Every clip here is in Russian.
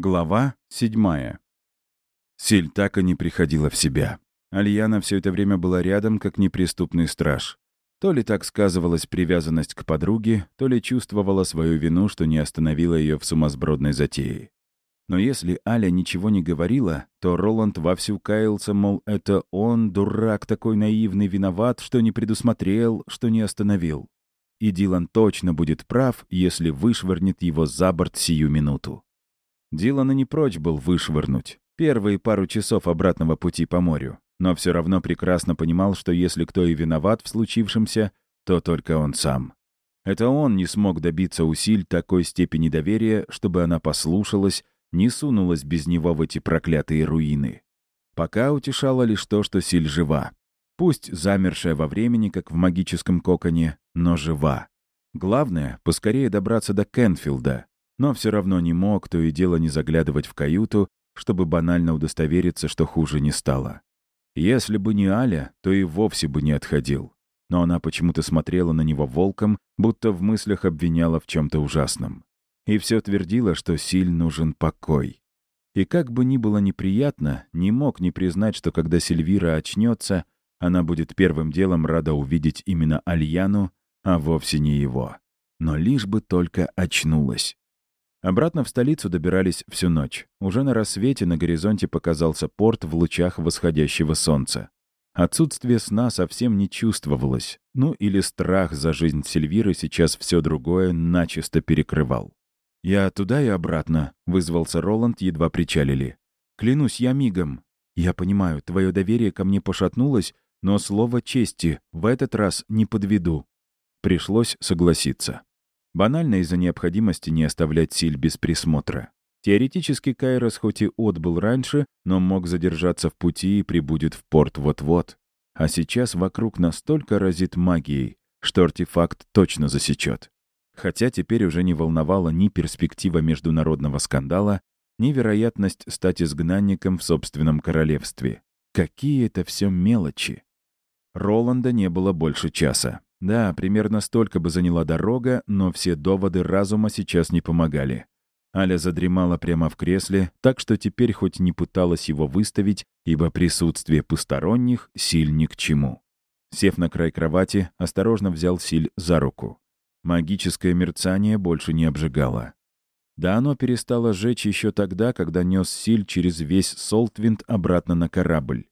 Глава седьмая. Силь так и не приходила в себя. Альяна все это время была рядом, как неприступный страж. То ли так сказывалась привязанность к подруге, то ли чувствовала свою вину, что не остановила ее в сумасбродной затее. Но если Аля ничего не говорила, то Роланд вовсю каялся, мол, это он, дурак такой наивный, виноват, что не предусмотрел, что не остановил. И Дилан точно будет прав, если вышвырнет его за борт сию минуту. Дилан и не прочь был вышвырнуть. Первые пару часов обратного пути по морю. Но все равно прекрасно понимал, что если кто и виноват в случившемся, то только он сам. Это он не смог добиться усиль такой степени доверия, чтобы она послушалась, не сунулась без него в эти проклятые руины. Пока утешало лишь то, что Силь жива. Пусть замершая во времени, как в магическом коконе, но жива. Главное — поскорее добраться до Кенфилда, но все равно не мог то и дело не заглядывать в каюту, чтобы банально удостовериться, что хуже не стало. Если бы не Аля, то и вовсе бы не отходил. Но она почему-то смотрела на него волком, будто в мыслях обвиняла в чем-то ужасном. И все твердила, что Силь нужен покой. И как бы ни было неприятно, не мог не признать, что когда Сильвира очнется, она будет первым делом рада увидеть именно Альяну, а вовсе не его. Но лишь бы только очнулась. Обратно в столицу добирались всю ночь. Уже на рассвете на горизонте показался порт в лучах восходящего солнца. Отсутствие сна совсем не чувствовалось. Ну или страх за жизнь Сильвиры сейчас все другое начисто перекрывал. «Я туда и обратно», — вызвался Роланд, едва причалили. «Клянусь, я мигом. Я понимаю, твое доверие ко мне пошатнулось, но слово чести в этот раз не подведу». Пришлось согласиться. Банально из-за необходимости не оставлять Силь без присмотра. Теоретически Кайрос хоть и отбыл раньше, но мог задержаться в пути и прибудет в порт вот-вот. А сейчас вокруг настолько разит магией, что артефакт точно засечет. Хотя теперь уже не волновала ни перспектива международного скандала, ни вероятность стать изгнанником в собственном королевстве. Какие это все мелочи. Роланда не было больше часа. Да, примерно столько бы заняла дорога, но все доводы разума сейчас не помогали. Аля задремала прямо в кресле, так что теперь хоть не пыталась его выставить, ибо присутствие посторонних силь ни к чему. Сев на край кровати, осторожно взял Силь за руку. Магическое мерцание больше не обжигало. Да оно перестало жечь еще тогда, когда нес Силь через весь Солтвинд обратно на корабль.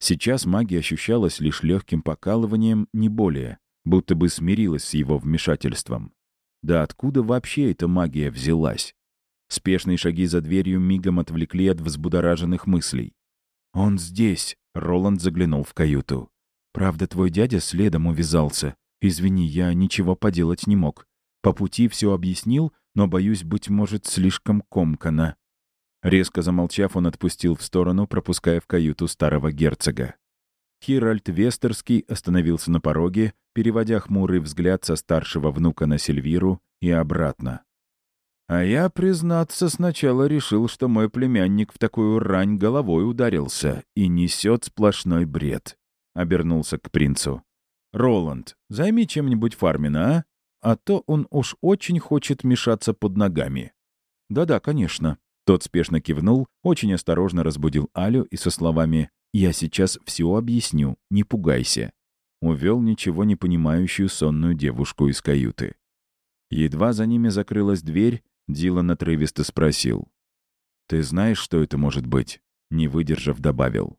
Сейчас магия ощущалась лишь легким покалыванием, не более — будто бы смирилась с его вмешательством. Да откуда вообще эта магия взялась? Спешные шаги за дверью мигом отвлекли от взбудораженных мыслей. «Он здесь!» — Роланд заглянул в каюту. «Правда, твой дядя следом увязался. Извини, я ничего поделать не мог. По пути все объяснил, но, боюсь, быть может, слишком комкано». Резко замолчав, он отпустил в сторону, пропуская в каюту старого герцога. Хиральд Вестерский остановился на пороге, переводя хмурый взгляд со старшего внука на Сильвиру и обратно. «А я, признаться, сначала решил, что мой племянник в такую рань головой ударился и несет сплошной бред», — обернулся к принцу. «Роланд, займи чем-нибудь Фармина, а? А то он уж очень хочет мешаться под ногами». «Да-да, конечно». Тот спешно кивнул, очень осторожно разбудил Алю и со словами «Я сейчас все объясню, не пугайся». Увел ничего не понимающую сонную девушку из каюты. Едва за ними закрылась дверь, Дилан отрывисто спросил. «Ты знаешь, что это может быть?» Не выдержав, добавил.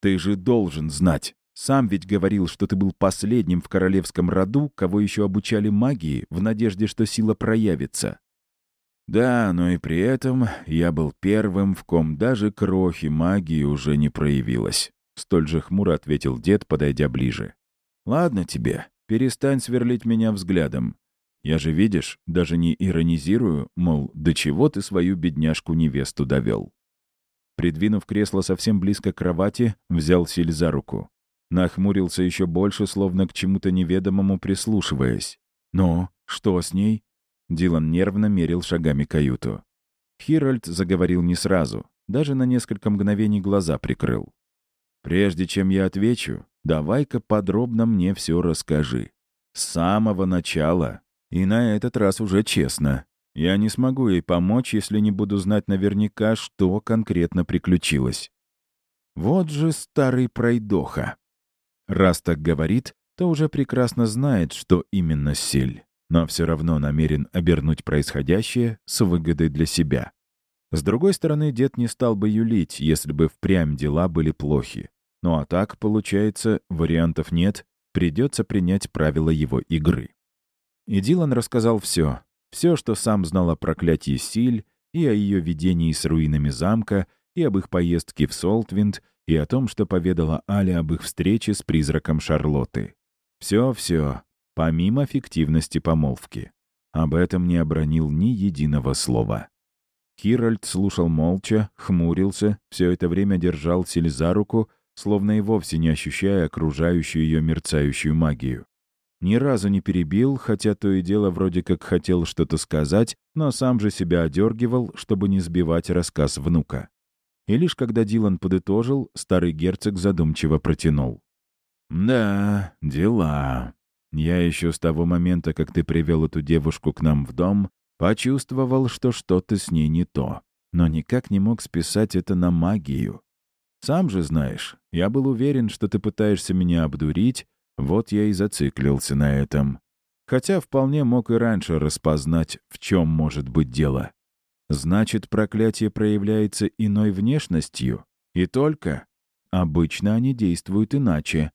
«Ты же должен знать. Сам ведь говорил, что ты был последним в королевском роду, кого еще обучали магии, в надежде, что сила проявится. Да, но и при этом я был первым, в ком даже крохи магии уже не проявилась. Столь же хмуро ответил дед, подойдя ближе. «Ладно тебе, перестань сверлить меня взглядом. Я же, видишь, даже не иронизирую, мол, до чего ты свою бедняжку-невесту довел». Придвинув кресло совсем близко к кровати, взял Силь за руку. Нахмурился еще больше, словно к чему-то неведомому прислушиваясь. «Ну, что с ней?» Дилан нервно мерил шагами каюту. Хиральд заговорил не сразу, даже на несколько мгновений глаза прикрыл. «Прежде чем я отвечу, давай-ка подробно мне все расскажи. С самого начала, и на этот раз уже честно. Я не смогу ей помочь, если не буду знать наверняка, что конкретно приключилось. Вот же старый пройдоха. Раз так говорит, то уже прекрасно знает, что именно сель, но все равно намерен обернуть происходящее с выгодой для себя. С другой стороны, дед не стал бы юлить, если бы впрямь дела были плохи. Ну а так, получается, вариантов нет, придется принять правила его игры. И Дилан рассказал все. Все, что сам знал о проклятии Силь, и о ее видении с руинами замка, и об их поездке в Солтвинд, и о том, что поведала Аля об их встрече с призраком Шарлотты. Все-все, помимо фиктивности помолвки. Об этом не обронил ни единого слова. Хиральд слушал молча, хмурился, все это время держал Силь за руку, словно и вовсе не ощущая окружающую ее мерцающую магию. Ни разу не перебил, хотя то и дело вроде как хотел что-то сказать, но сам же себя одергивал, чтобы не сбивать рассказ внука. И лишь когда Дилан подытожил, старый герцог задумчиво протянул. «Да, дела. Я еще с того момента, как ты привел эту девушку к нам в дом, почувствовал, что что-то с ней не то, но никак не мог списать это на магию. Сам же знаешь, я был уверен, что ты пытаешься меня обдурить, вот я и зациклился на этом. Хотя вполне мог и раньше распознать, в чем может быть дело. Значит, проклятие проявляется иной внешностью. И только. Обычно они действуют иначе.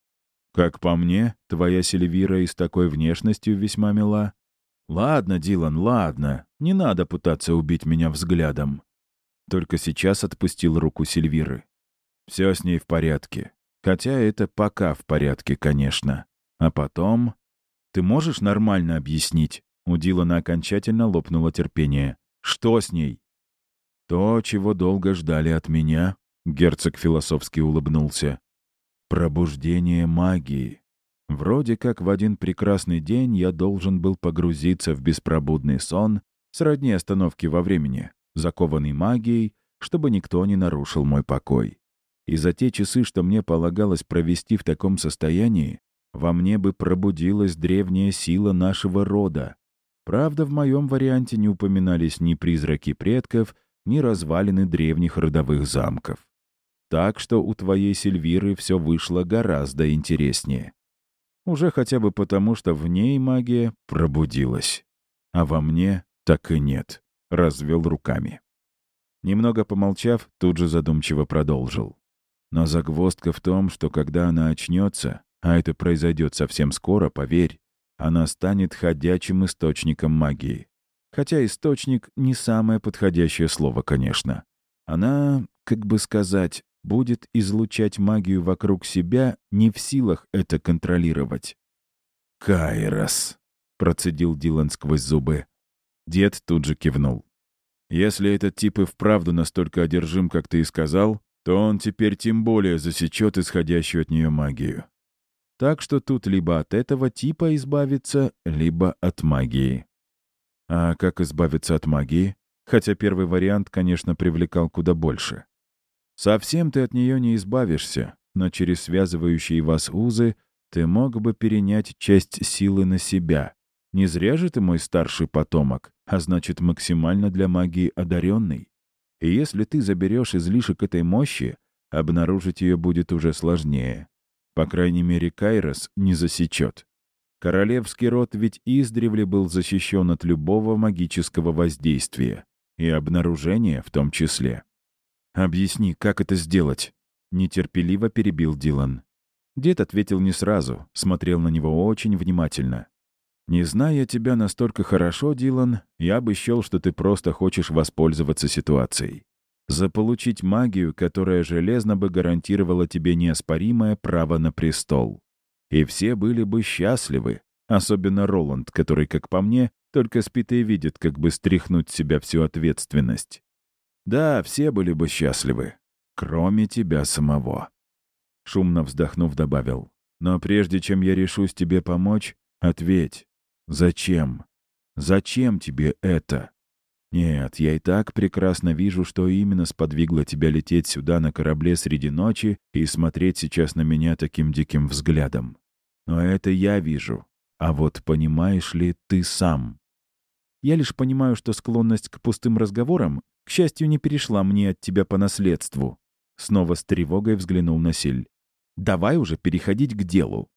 Как по мне, твоя Сильвира и с такой внешностью весьма мила. Ладно, Дилан, ладно. Не надо пытаться убить меня взглядом. Только сейчас отпустил руку Сильвиры. Все с ней в порядке. Хотя это пока в порядке, конечно. А потом... Ты можешь нормально объяснить? У Дилана окончательно лопнуло терпение. Что с ней? То, чего долго ждали от меня, герцог философски улыбнулся. Пробуждение магии. Вроде как в один прекрасный день я должен был погрузиться в беспробудный сон, сродни остановки во времени, закованный магией, чтобы никто не нарушил мой покой. И за те часы, что мне полагалось провести в таком состоянии, во мне бы пробудилась древняя сила нашего рода, Правда, в моем варианте не упоминались ни призраки предков, ни развалины древних родовых замков. Так что у твоей Сильвиры все вышло гораздо интереснее. Уже хотя бы потому, что в ней магия пробудилась. А во мне так и нет. Развел руками. Немного помолчав, тут же задумчиво продолжил. Но загвоздка в том, что когда она очнется, а это произойдет совсем скоро, поверь, она станет ходячим источником магии. Хотя источник — не самое подходящее слово, конечно. Она, как бы сказать, будет излучать магию вокруг себя, не в силах это контролировать. «Кайрос», — процедил Дилан сквозь зубы. Дед тут же кивнул. «Если этот тип и вправду настолько одержим, как ты и сказал, то он теперь тем более засечет исходящую от нее магию. Так что тут либо от этого типа избавиться, либо от магии. А как избавиться от магии? Хотя первый вариант, конечно, привлекал куда больше. Совсем ты от нее не избавишься, но через связывающие вас узы ты мог бы перенять часть силы на себя. Не зря же ты мой старший потомок, а значит максимально для магии одаренный. И если ты заберешь излишек этой мощи, обнаружить ее будет уже сложнее. По крайней мере, Кайрос не засечет. Королевский род ведь издревле был защищен от любого магического воздействия, и обнаружения в том числе. «Объясни, как это сделать?» — нетерпеливо перебил Дилан. Дед ответил не сразу, смотрел на него очень внимательно. «Не зная тебя настолько хорошо, Дилан, я бы счел, что ты просто хочешь воспользоваться ситуацией заполучить магию, которая железно бы гарантировала тебе неоспоримое право на престол. И все были бы счастливы, особенно Роланд, который, как по мне, только спит и видит, как бы стряхнуть с себя всю ответственность. Да, все были бы счастливы, кроме тебя самого. Шумно вздохнув, добавил. Но прежде чем я решусь тебе помочь, ответь. Зачем? Зачем тебе это? Нет, я и так прекрасно вижу, что именно сподвигло тебя лететь сюда на корабле среди ночи и смотреть сейчас на меня таким диким взглядом. Но это я вижу. А вот понимаешь ли ты сам? Я лишь понимаю, что склонность к пустым разговорам, к счастью, не перешла мне от тебя по наследству». Снова с тревогой взглянул на Силь. «Давай уже переходить к делу.